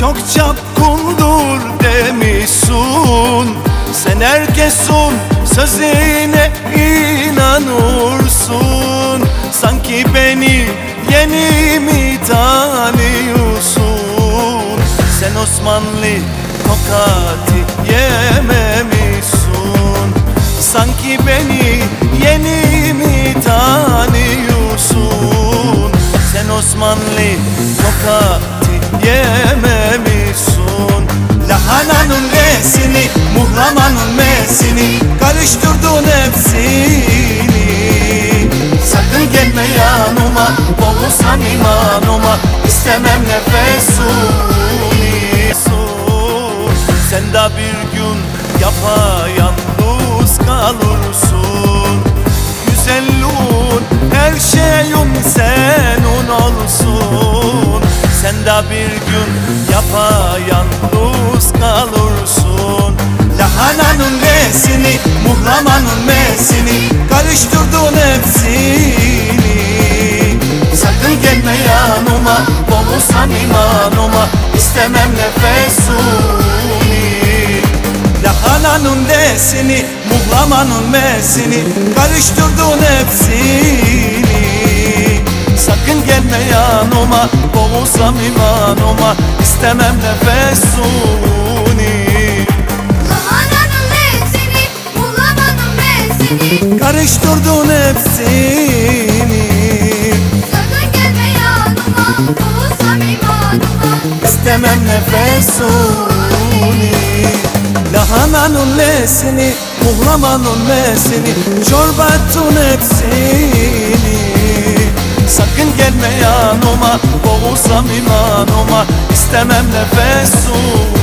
Çok çapkundur demişsun Sen herkesun sözüne inanursun Sanki beni yeni mi tanıyorsun Sen Osmanlı tokatı yememişsun Sanki beni yeni mi tanıyorsun Sen Osmanlı tokatı yememişsun Lahananın resini, muhlamanın mesini Karıştırdın hepsini Sakın gelme yanıma, boğulsam imanıma İstemem nefesini Sen de bir gün yapar bir gün yapayalnız kalursun Lahananın mesini, muhlamanın mesini Karıştırdın hepsini Sakın gelme yanıma, bolusam imanıma İstemem nefesini Lahananın nesini, muhlamanın mesini Karıştırdın hepsini Sakın gelme yanıma وصميما نوما استمم nefesuni Kullananım hepsini bulamadım ben seni Karıştırdın hepsini Sakın gelme yanıma bulursam imanıma İstemem nefesuni Lahananın lesini, muhlamanın mesini Çorba hepsini Sakın gelme yanıma Boğulsam imanıma istemem nefes su